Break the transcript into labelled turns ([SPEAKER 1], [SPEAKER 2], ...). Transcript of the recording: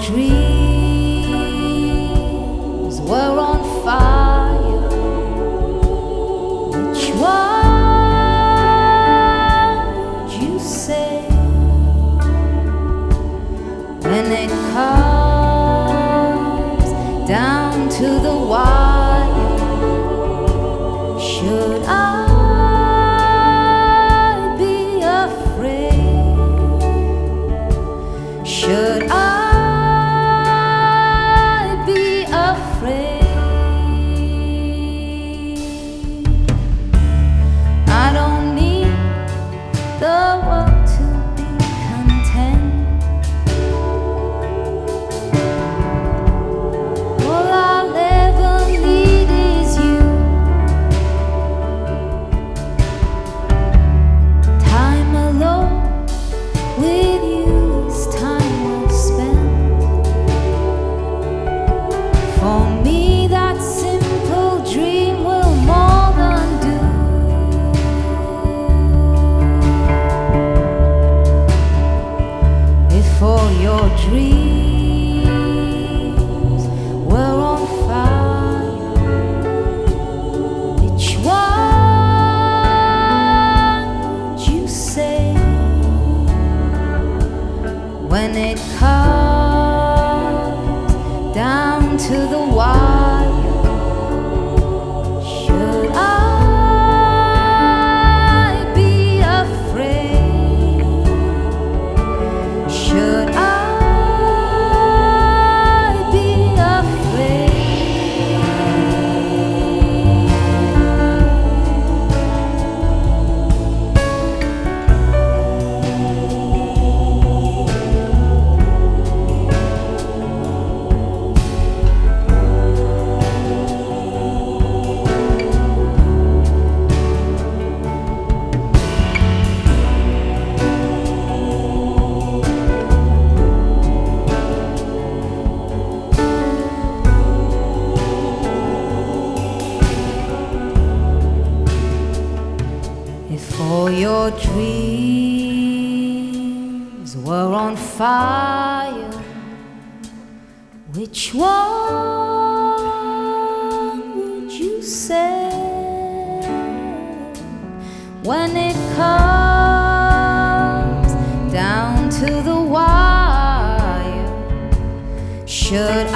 [SPEAKER 1] dreams were on fire, which one would you say when it comes down to the wire? When down to the wire? Your dreams were on fire, which one would you say when it comes down to the wire? Should